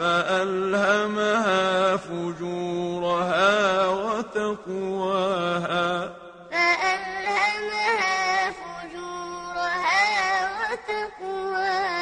فألهمها فجورها وتقواها. فألهمها فجورها وتقواها.